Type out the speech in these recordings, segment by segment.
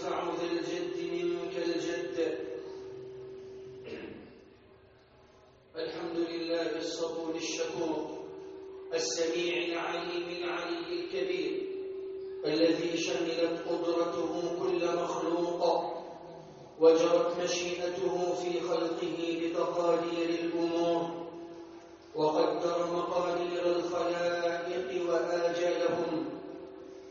ينفع ذا الجد منك الجد الحمد لله الصبور الشكور السميع العليم العلي الكبير الذي شملت قدرته كل مخلوق وجرت مشيئته في خلقه بتقادير الأمور وقدر مقادير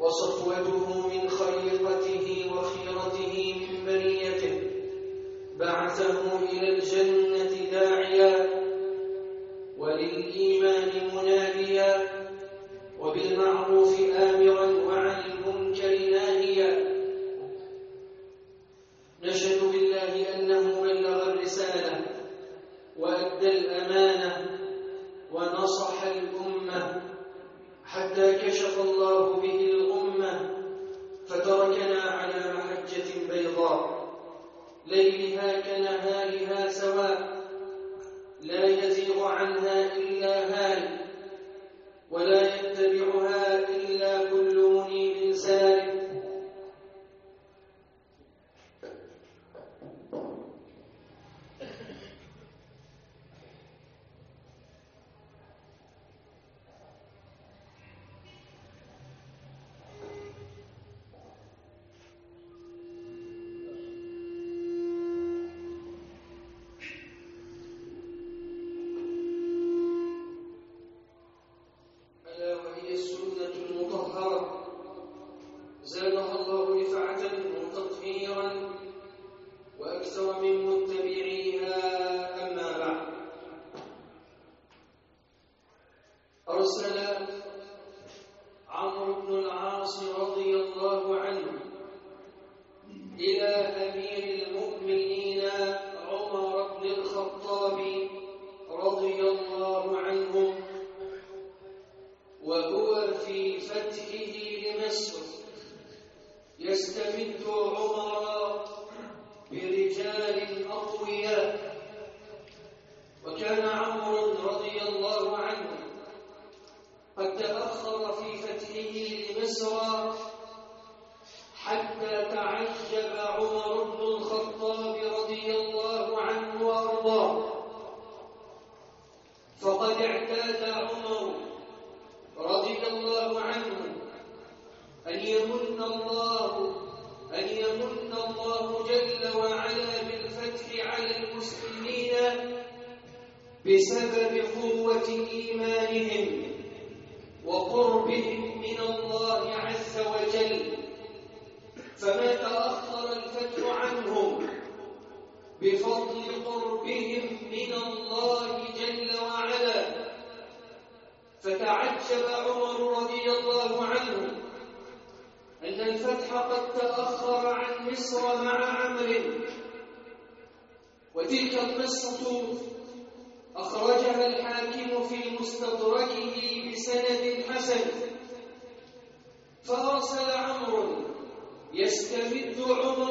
وصفوته من خليقته وخيرته من بنيته. بعثه إلى الجنة داعيا وللإيمان مناديا وبالمعروف آمرا يستمد عمر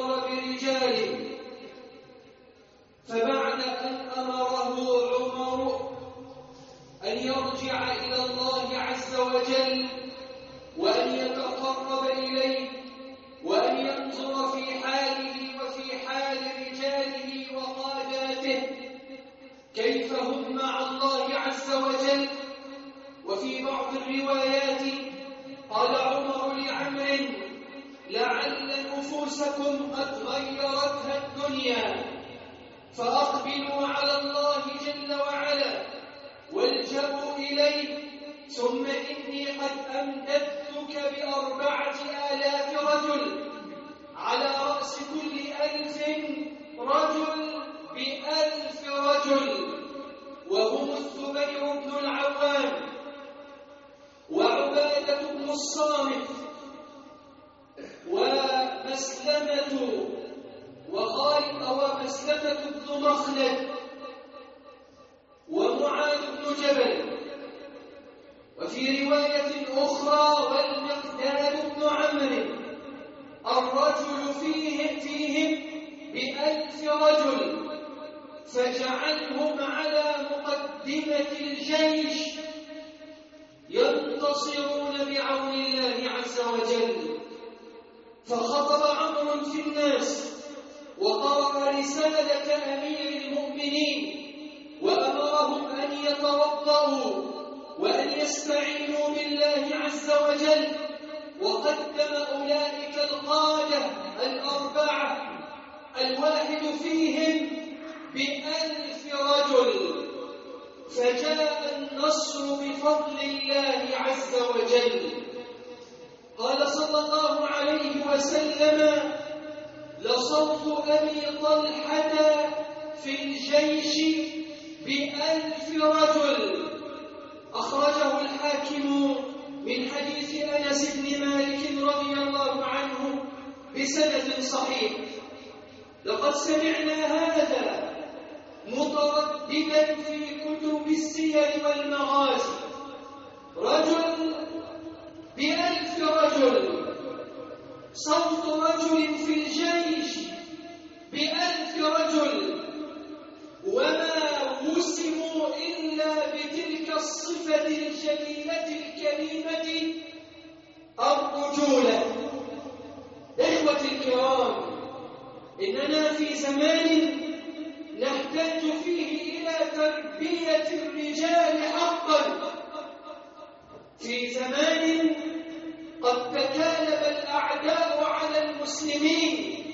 فجعلهم على مقدمة الجيش ينتصرون بعون الله عز وجل. فخطب عمرو في الناس وقرأ رسالة أمير المؤمنين وأمرهم أن يتوضأوا وأن يستعينوا بالله عز وجل. وقدم أولئك القادة الأربعة الواحد فيهم بألف رجل فجاء النصر بفضل الله عز وجل. قال صلى الله عليه وسلم لصوت أبي طلحة في الجيش بألف رجل. أخرجه الحاكم من حديث أنس بن مالك رضي الله عنه بسند صحيح. لقد سمعنا هذا مترددا في كتب السير والمغازي رجل بألف رجل صوت رجل في الجيش بألف رجل. وما وسموا إلا بتلك الصفة الجليلة الكريمة الرجولة. إخوة الكرام إننا في زمان نحتاج فيه إلى تربية الرجال حقا. في زمان قد تكالب الأعداء على المسلمين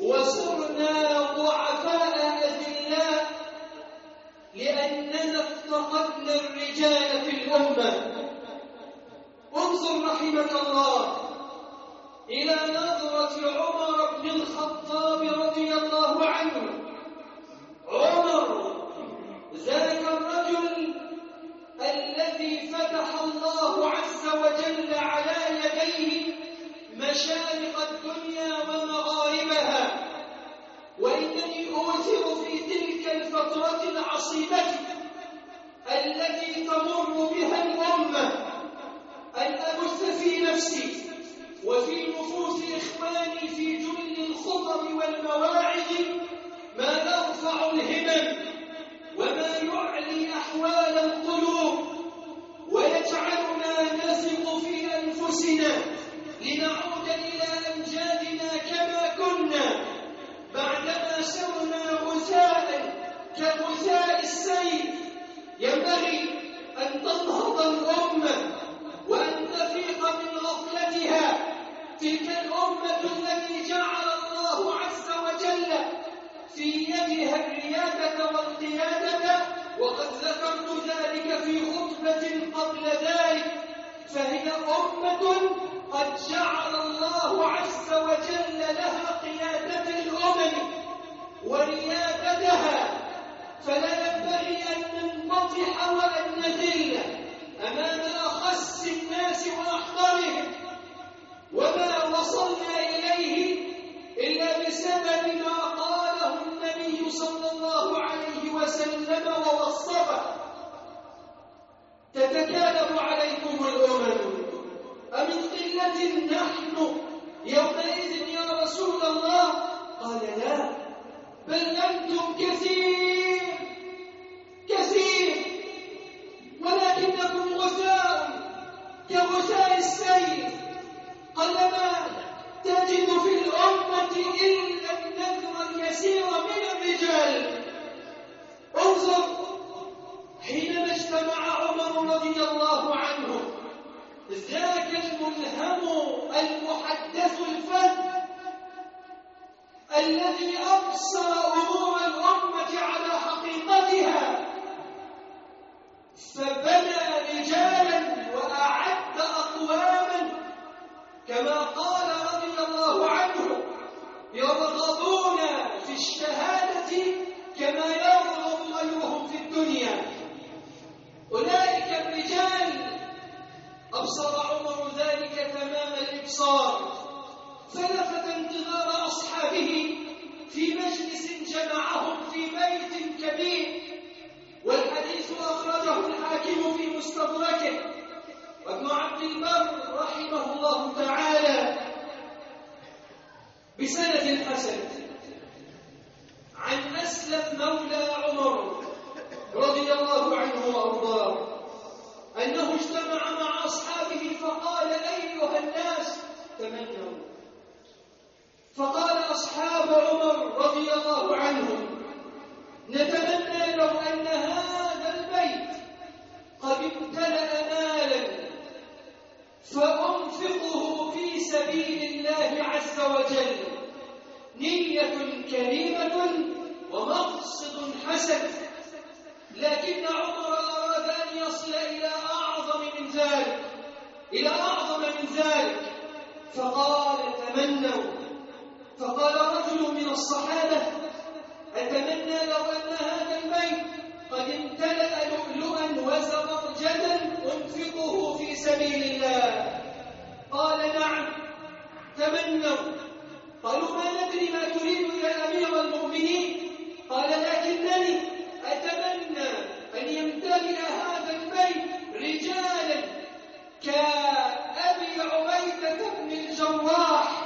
وصرنا ضعفاء أذلاء لأننا افتقدنا الرجال في الأمة. انظر رحمك الله إلى نظرة عمر بن الخطاب رضي الله عنه. وفي نفوس إخواني في جل الخطب والمواعظ ما يرفع الهمم وما يعلي أحوال القلوب ويجعلنا نثق في أنفسنا لنعود إلى أمجادنا كما كنا بعدما سرنا غثاء كغثاء السيل. ينبغي أن تنهض الأمة والقيادة وقد ذكرت ذلك في خطبة قبل ذلك فهي أمة قد جعل الله عز وجل لها قيادة الأمم وريادتها فلا ينبغي أن ننبطح وأن نذل أمام أخس الناس وأحقرهم وما وصلنا إليه إلا بسبب ما قاله النبي صلى الله عليه وسلم ووصفه. تتكالب عليكم الأمم. أمن قلة نحن يومئذ يا رسول الله؟ قال لا بل أنتم كثير كثير. ولكنكم غثاء كغثاء السيل. قلما تجد في الأمة إلا النذر اليسير من الرجال. انظر حينما اجتمع عمر رضي الله عنه. ذاك الملهم المحدث الفن الذي أبصر أمور الأمة على حقيقتها. فبنى رجالا وأعد أقواما كما قال في الشهادة كما يرغب غيرهم في الدنيا. أولئك الرجال. أبصر عمر ذلك تمام الإبصار. فلفت انتظار أصحابه في مجلس جمعهم في بيت كبير. والحديث أخرجه الحاكم في مستدركه. وابن عبد البر رحمه الله تعالى بسند الحسن عن أسلم مولى عمر رضي الله عنه وأرضاه أنه اجتمع مع أصحابه فقال أيها الناس تمنوا. فقال أصحاب عمر رضي الله عنهم نتمنى لو أن هذا البيت قد امتلأ مالا فأنفقه في سبيل الله عز وجل. نية كريمة ومقصد حسن لكن عمر أراد أن يصل إلى أعظم من ذلك إلى أعظم من ذلك. فقال تمنوا. فقال رجل من الصحابة أتمنى لو أن هذا البيت قد امتلأ لؤلؤا وزبرجدا أنفقه في سبيل الله. قال نعم تمنوا. قالوا ما ندري ما تريد يا أمير المؤمنين. قال لكنني أتمنى أن يمتلئ هذا البيت رجالا كأبي عبيدة بن الجراح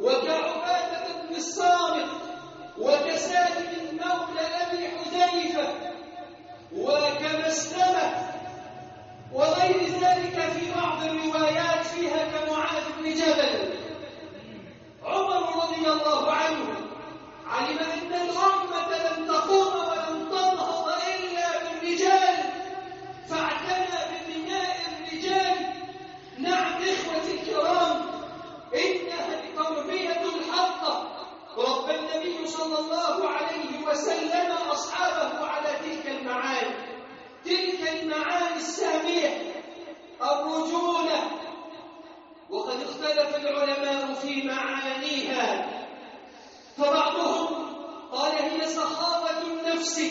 وكعبادة بن الصامت وكسالم مولى أبي حذيفة وكمسلمة وغير ذلك في بعض الروايات فيها كمعاذ بن جبل. عمر رضي الله عنه علم أن الأمة لم تقوم ولم تنهض إلا بالرجال. فاعتنى ببناء الرجال. نعم إخوتي الكرام إنها التربية الحقة رب النبي صلى الله عليه وسلم أصحابه على تلك المعاني. تلك المعاني السامية الرجولة. وقد اختلف العلماء في معانيها. فبعضهم قال هي سخاوة النفس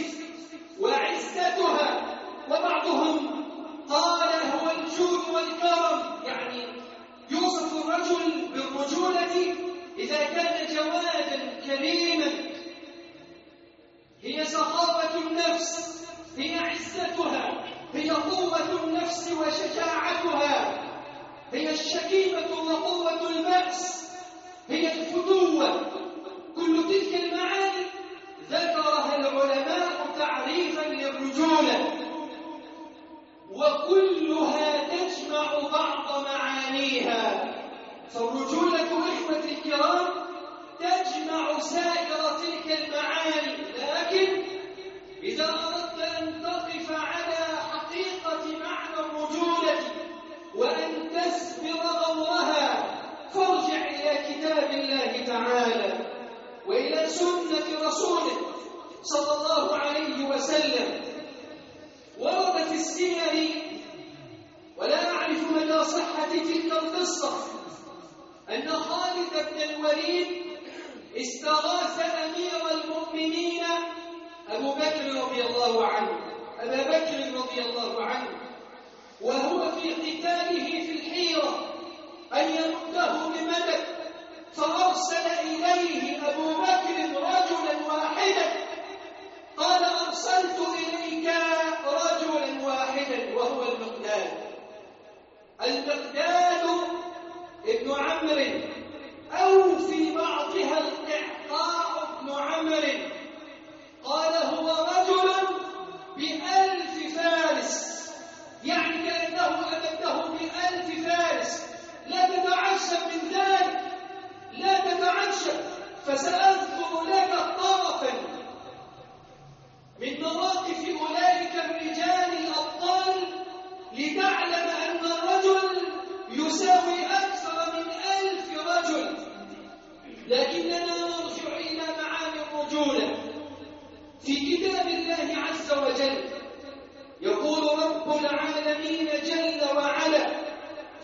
وعزتها وبعضهم قال هو الجود والكرم. يعني يوصف الرجل بالرجولة إذا كان جوادا كريما. هي سخاوة النفس هي عزتها هي قوة النفس وشجاعتها. هي الشكيمة وقوة البأس هي الفتوة كل تلك المعاني ذكرها العلماء تعريفا للرجولة. وكلها تجمع بعض معانيها. فالرجولة إخوة الكرام تجمع سائر تلك المعاني. لكن إذا أردت أن تقف على حقيقة معنى الرجولة وأن تسبر غورها فارجع إلى كتاب الله تعالى. وإلى سنة رسوله صلى الله عليه وسلم. ورد في السير. ولا أعرف مدى صحة تلك القصة. أن خالد بن الوليد استغاث أمير المؤمنين أبو بكر رضي الله عنه. أبا بكر رضي الله عنه. وهو في قتاله في الحيرة أن يمده بمدد. فأرسل إليه أبو بكر رجلا واحدا قال أرسلت إليك رجلا واحدا وهو المقداد. المقداد ابن عمرو. أو في بعضها الإعطاء ابن عمرو. قال هو رجل بألف فارس. يعني كأنه أمده بألف فارس. لا تتعجب من ذلك. لا تتعجب فسأذكر لك طرفا. من مواقف أولئك الرجال الأبطال لتعلم أن الرجل يساوي أكثر من ألف رجل. لكننا نرجع إلى معاني الرجولة. في كتاب الله عز وجل يقول رب العالمين جل وعلا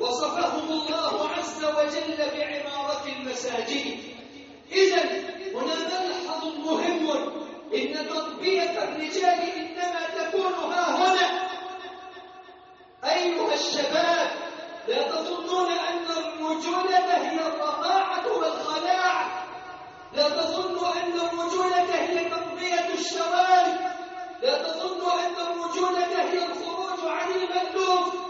وصفهم الله عز وجل بعمارة المساجد. إذا هنا ملحظ مهم. إن تربية الرجال إنما تكون ها هنا. أيها الشباب لا تظنون أن الرجولة هي الرضاعة والخلاعة لا تظنوا أن الرجولة هي تربية الشوارع لا تظنوا أن الرجولة هي الخروج عن المألوف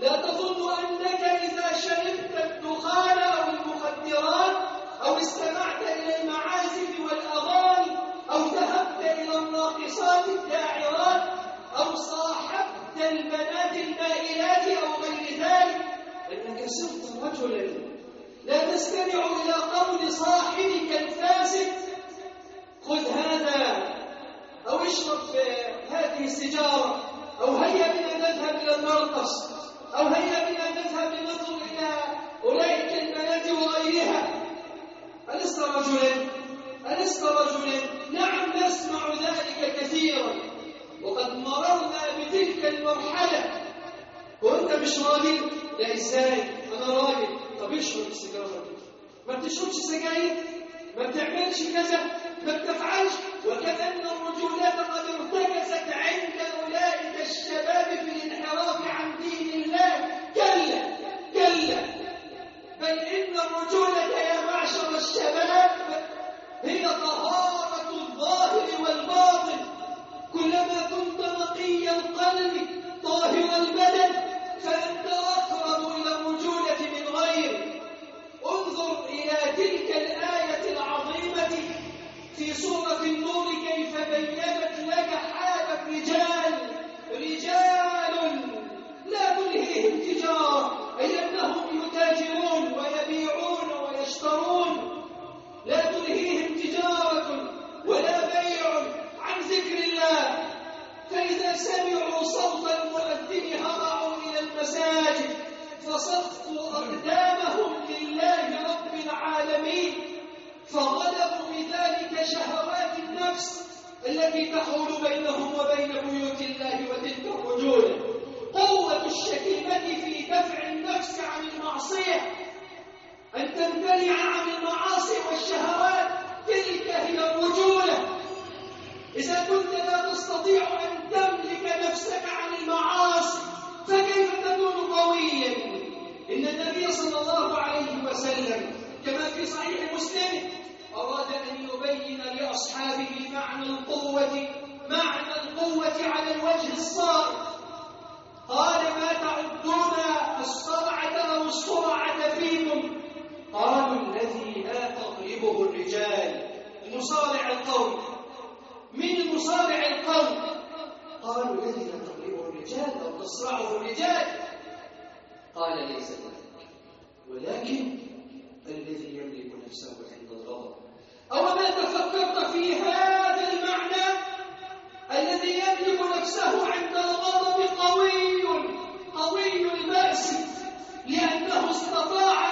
لا تظن أنك إذا شربت الدخان أو المخدرات أو استمعت إلى المعازف والأغاني أو ذهبت إلى الراقصات الداعرات أو صاحبت البنات المائلات أو غير ذلك أنك صرت رجلا. لا تستمع إلى قول صاحبك الفاسد خذ هذا أو اشرب هذه السيجارة أو هيا بنا نذهب إلى المرقص. أو هيا بنا نذهب لننظر إلى أولئك البنات وغيرها ألست رجلا؟ ألست رجلا؟ نعم نسمع ذلك كثيرا وقد مررنا بتلك المرحلة وأنت مش راجل؟ لا إزاي؟ أنا راجل طب اشرب السيجارة ما بتشربش سجاير؟ ما بتعملش كذا؟ ما بتفعلش؟ وكأن الرجولة قد ارتكست عند أولئك الشباب في كلما كنت نقي القلب طاهر البدن. يتاجرون ويبيعون ويشترون. لا تلهيهم تجارة ولا بيع عن ذكر الله. فإذا سمعوا صوت المؤذن هرعوا إلى المساجد. فصفوا أقدامهم لله رب العالمين. فغلبوا بذلك شهوات النفس التي تحول بينهم وبين بيوت الله وتلك الرجولة قوة الشكيمة في دفع النفس المعصية أن تمتنع عن المعاصي والشهوات تلك هي الرجولة إذا كنت لا تستطيع أن تملك نفسك عن المعاصي فكيف تكون قويا؟ إن النبي صلى الله عليه وسلم كما في صحيح مسلم أراد أن يبين لأصحابه معنى القوة معنى القوة على الوجه الصارم. قال ما تعدون الصرعة أو الصرعة فيكم قالوا الذي لا تغلبه الرجال. المصارع القوي من المصارع القوي قالوا الذي لا تغلبه الرجال أو تصرعه الرجال. قال ليس ذلك. ولكن الذي يملك نفسه عند الغضب أو ما تفكرت في هذا المعنى؟ الذي يملك نفسه عند الغضب قوي قوي البأس لأنه استطاع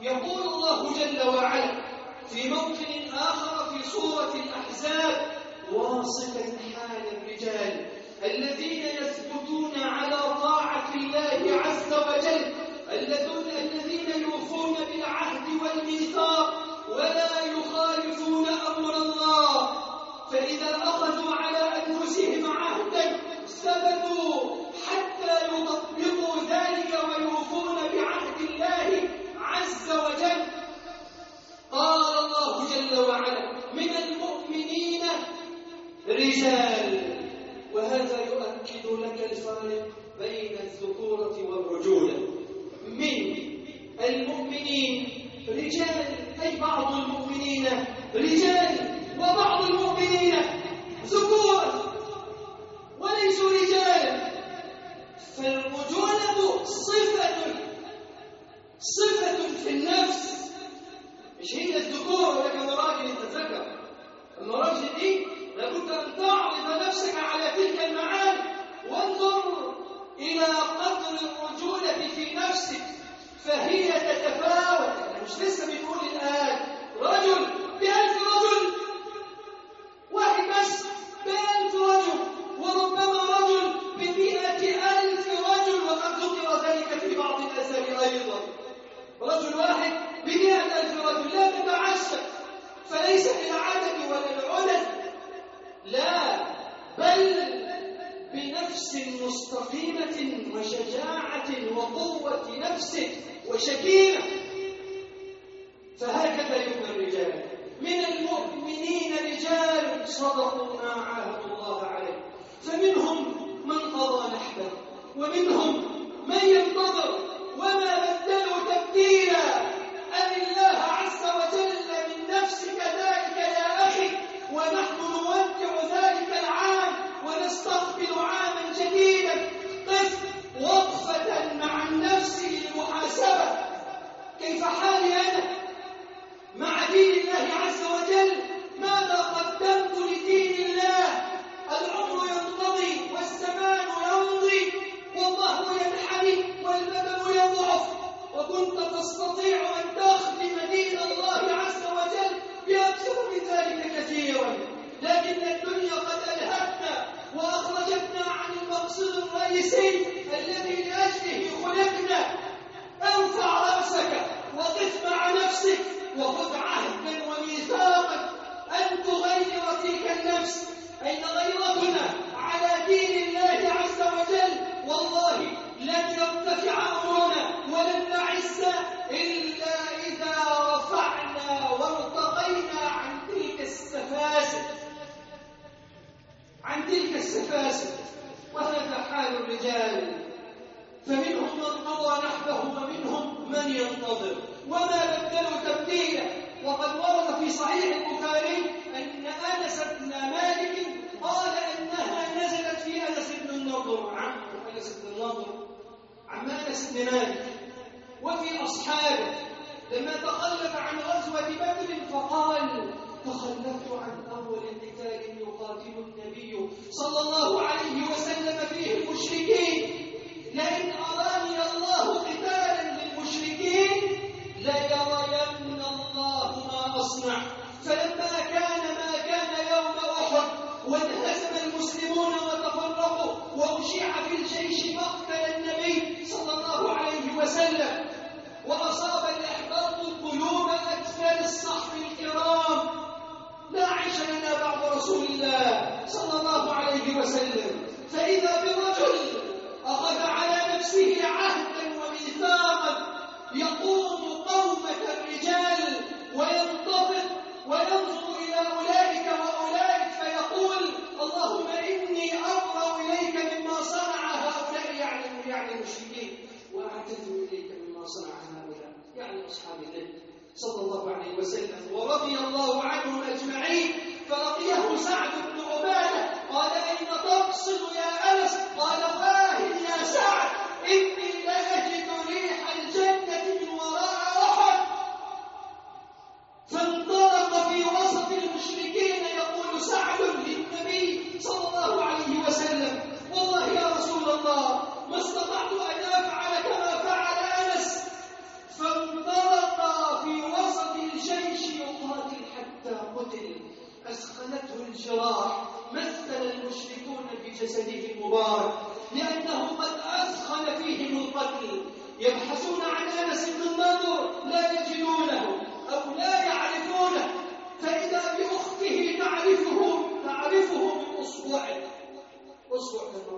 يقول الله جل وعلا في موطن آخر في سورة الأحزاب واصفا حال الرجال الذين يثبتون على طاعة الله عز وجل الذين يوفون بالعهد والميثاق ولا يخالفون أمر الله. فإذا أخذوا على أنفسهم عهدا ثبتوا وعلا من المؤمنين رجال. وهذا يؤكد لك الفارق بين الذكورة والرجولة. من المؤمنين رجال أي بعض المؤمنين رجال وبعض المؤمنين ذكور وليسوا رجال. فالرجولة صفة صفة في النفس. مش هي الذكور ولكن الراجل يتذكر المراجل دي إيه؟ لابد أن تعرض نفسك على تلك المعاني. وانظر إلى قدر الرجولة في نفسك فهي تتفاوت. يعني مش لسه بيقول الآن رجل بألف رجل.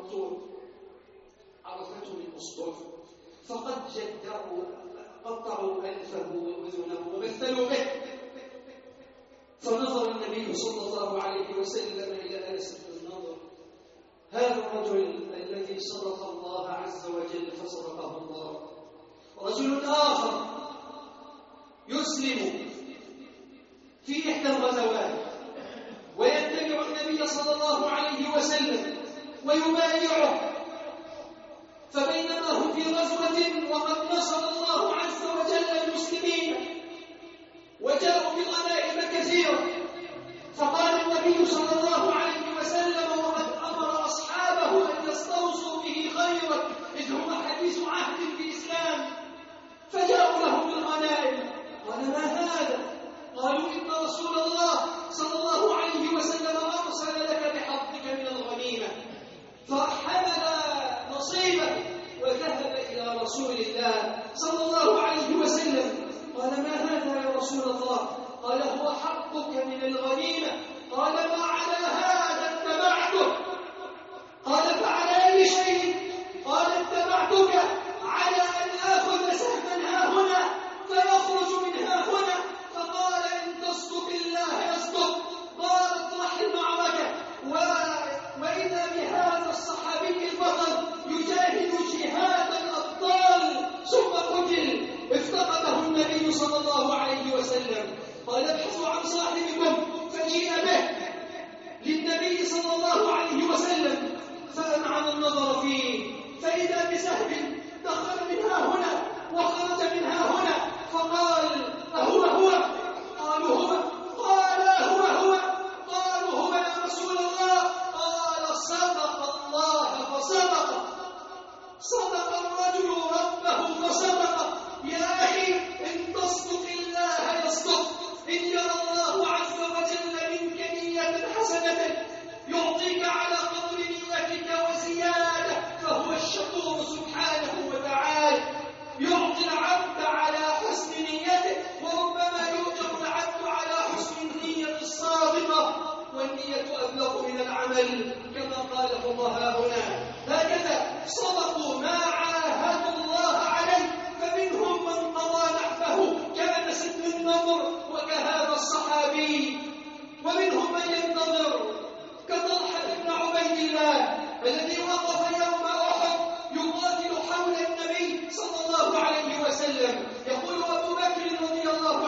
الدكتور عرفته من أسبوع فقد جدروا قطعوا أنفه وأذنه ومثلوا به. فنظر النبي صلى الله عليه وسلم إلى أنس بن نضر هذا الرجل الذي صدق الله عز وجل فصدقه الله. رجل آخر يسلم في إحدى الغزوات ويتبع النبي صلى الله عليه وسلم ويبايعه. فبينما هو في غزوة وقد نصر الله عز وجل المسلمين وجاءوا بغنائم كثيرة فقال النبي صلى الله عليه وسلم وقد أمر أصحابه أن يستوصوا به خيرا إذ هو حديث عهد في الإسلام فجاءوا له بالغنائم. قال ما هذا؟ قالوا إن رسول الله صلى الله عليه وسلم أرسل لك بحظك من الغنيمة. فحمل نصيبا وذهب إلى رسول الله صلى الله عليه وسلم. قال ما هذا يا رسول الله؟ قال هو حقك من الغنيمة. قال ما على هذا اتبعته قال فعلى أي شيء؟ قال اتبعتك الطبيب ومنهم من ينتظر كطلحة بن عبيد الله الذي وقف يوم أحد يقاتل حول النبي صلى الله عليه وسلم. يقول أبو بكر رضي الله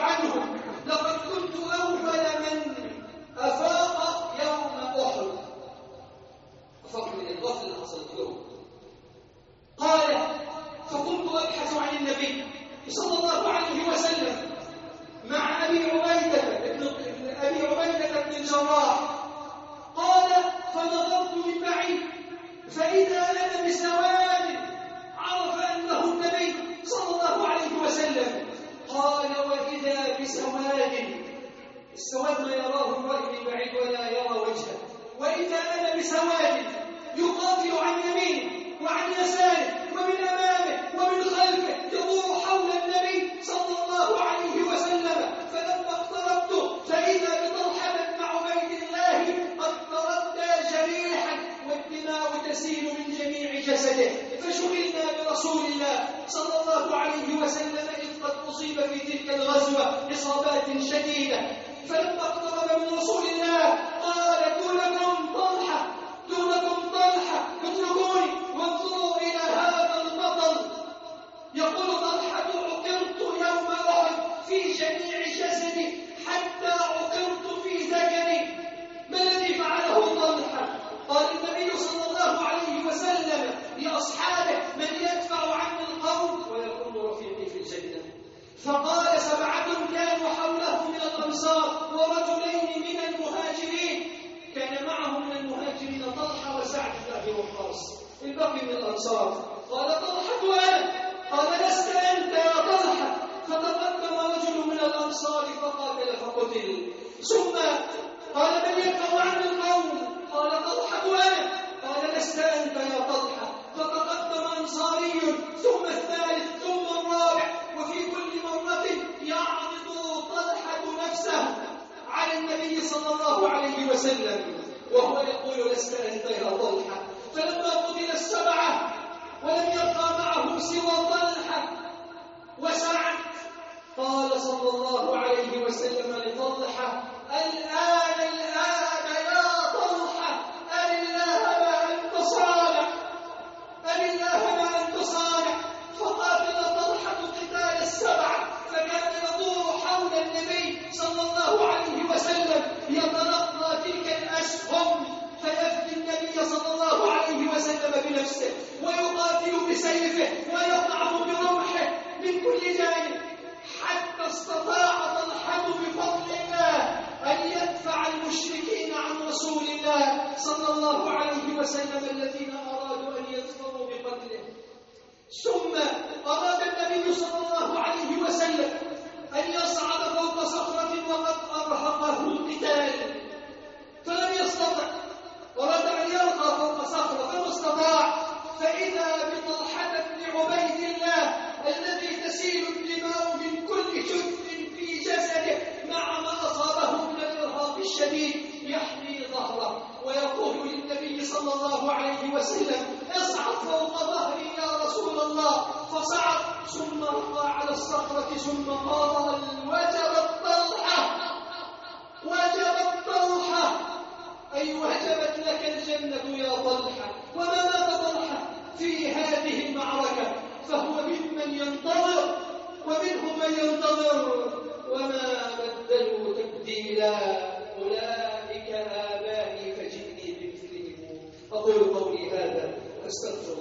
أولئك آبائي فجئني بمثلهم. أقول قولي هذا وأستغفر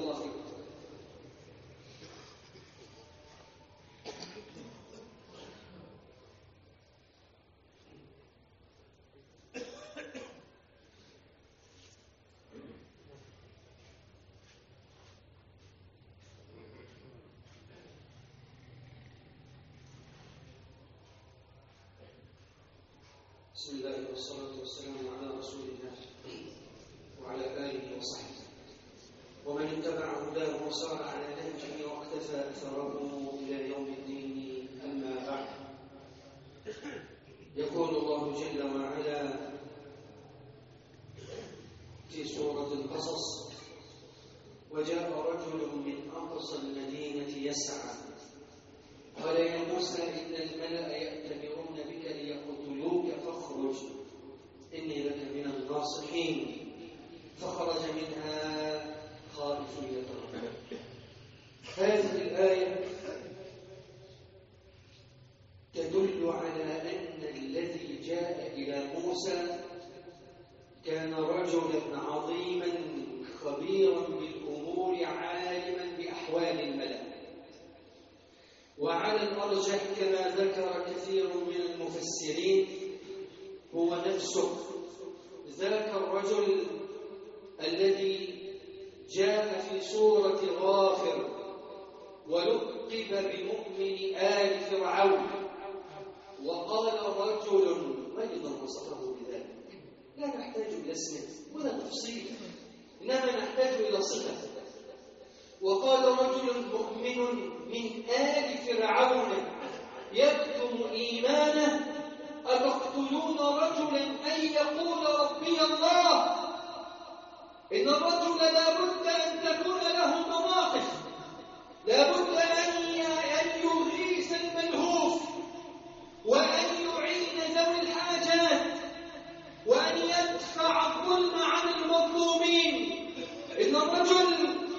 بسم الله والصلاة والسلام على رسول الله وعلى آله وصحبه. ومن اتبع هداه وصار على نهجه واقتفى أثره إلى يوم الدين أما بعد. يقول الله جل وعلا في سورة القصص وجاء رجل من أقصى المدينة يسعى خبيرا بالأمور عالما بأحوال الملأ وعلى الأرجح كما ذكر كثير من المفسرين هو نفسه. ذاك الرجل الذي جاء في سورة غافر ولقب بمؤمن آل فرعون. وقال رجل أيضا وصفه بذلك؟ لا نحتاج إلى اسمه ولا تفصيل إنما نحتاج إلى صفة. وقال رجل مؤمن من آل فرعون يكتم إيمانه أتقتلون رجلا أن يقول ربي الله؟ إن الرجل لابد أن تكون له مواقف. لابد أن أن يغيس الملهوف وأن يعين ذوي الحاجات وأن يدفع الظلم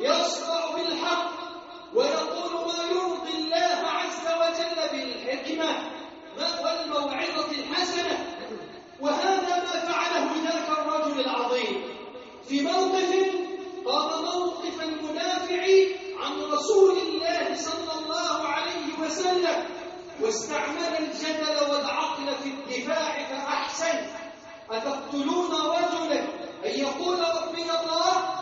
يصدع بالحق ويقول ما يرضي الله عز وجل بالحكمة والموعظة الحسنة؟ وهذا ما فعله ذاك الرجل العظيم. في موقف قام موقف المنافع عن رسول الله صلى الله عليه وسلم واستعمل الجدل والعقل في الدفاع فأحسن. أتقتلون رجلا؟ أن يقول ربي الله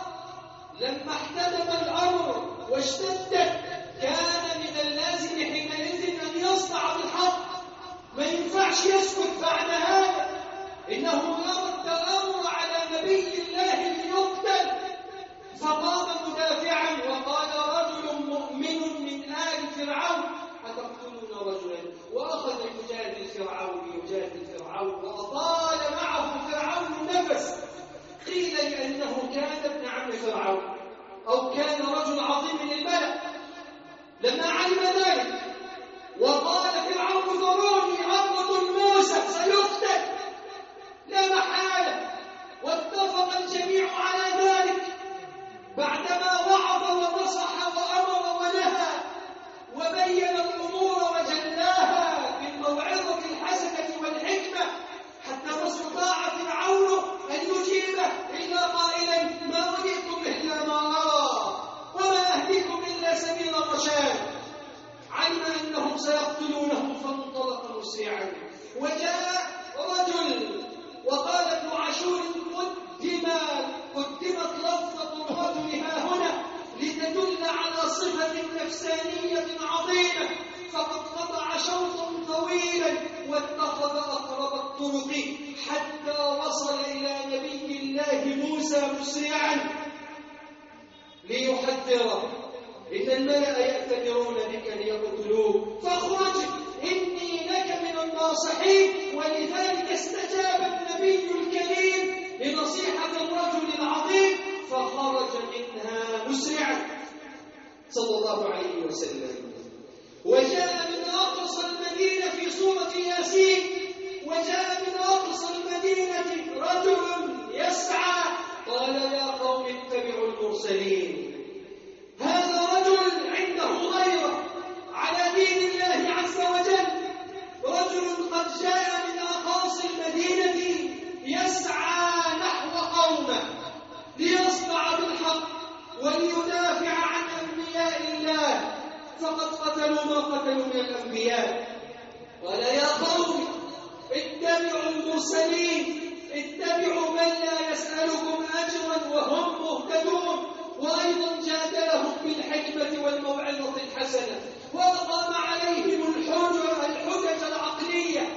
لما احتدم الأمر واشتد كان من اللازم حينئذ أن يصنع بالحق. ما ينفعش يسكت بعد هذا. إنه رد الأمر على نبي الله ليقتل. فقام مدافعا وقال رجل مؤمن من آل فرعون أتقتلون رجلا؟ وأخذ يجادل فرعون يجادل فرعون وأطال معه فرعون نفس قيل لأنه كان فرعون أو كان رجل عظيم من الملأ لما علم ذلك وقال فرعون ذروني أقتل موسى سيقتل. لا محالة. واتفق الجميع على ذلك. بعدما وعظ ونصح وأمر ونهى وبين الأمور وجلاها بالموعظة الحسنة والحكمة حتى ما استطاع فرعون أن يجيبه إلا قائلا ما أريكم إلا ما أرى وما أهديكم إلا سبيل الرشاد. علم أنهم سيقتلونه فانطلق مسرعا وجاء رجل وقال ابن عاشور قدم قدمت لفظة الرجل ها هنا لتدل على صفة نفسانية عظيمة. فقد قطع شوطا طويلا واتخذ أقرب الطرق حتى وصل إلى نبي الله موسى مسرعا ليحذره. إن الملأ يأتمرون بك ليقتلوك؟ فاخرج إني لك من الناصحين. ولذلك استجاب النبي الكريم لنصيحة الرجل العظيم. فخرج منها مسرعا. صلى الله عليه وسلم. وجاء من أقصى المدينة في سورة ياسين. وجاء من أقصى المدينة رجل يسعى. قال يا قوم اتبعوا المرسلين. اتبعوا المرسلين اتبعوا من لا يسألكم أجرا وهم مهتدون. وأيضا والموعظة الحسنة وأقام عليهم الحجج العقلية.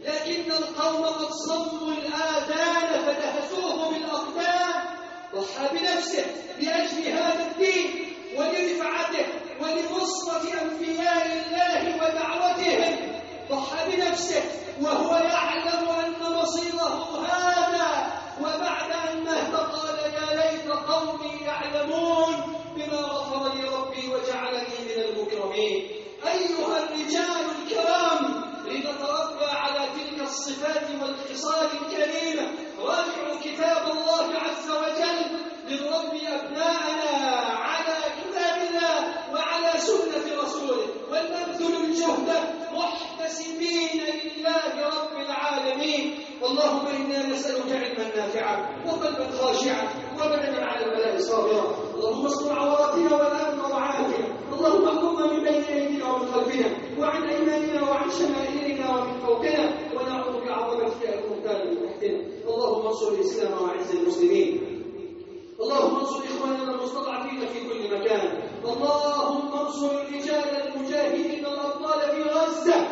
لكن القوم قد صموا الآذان فدهسوه بالأقدام. ضحى بنفسه لأجل هذا الدين ولرفعته ولنصرة أنبياء الله ودعوتهم. ضحى بنفسه وهو يعلم أن مصيره هذا. وبعد أن مهد قال يا ليت قومي يعلمون بما غفر لي ربي وجعلني من المكرمين أيها الرجال الكرام لنتربى على تلك الصفات والخصال الكريمة راجعوا كتاب الله عز وجل لنربي أبناءنا على كتاب الله وعلى سنة رسوله. ولنبذل الجهد محتسبين لله رب العالمين. اللهم إنا نسألك علما نافعا وقلبا خاشعا وبدنا على البلاء صابرا. اللهم اصنع عوراتنا والأمن والعافية اللهم احكمنا من بين أيدينا ومن خلفنا وعن أيماننا وعن شمائلنا ومن فوقنا ونعوذ بعظمتك أن نغتال من اللهم انصر الإسلام وأعز المسلمين. اللهم انصر إخواننا المستضعفين في كل مكان. اللهم انصر الرجال المجاهدين الأبطال في غزة.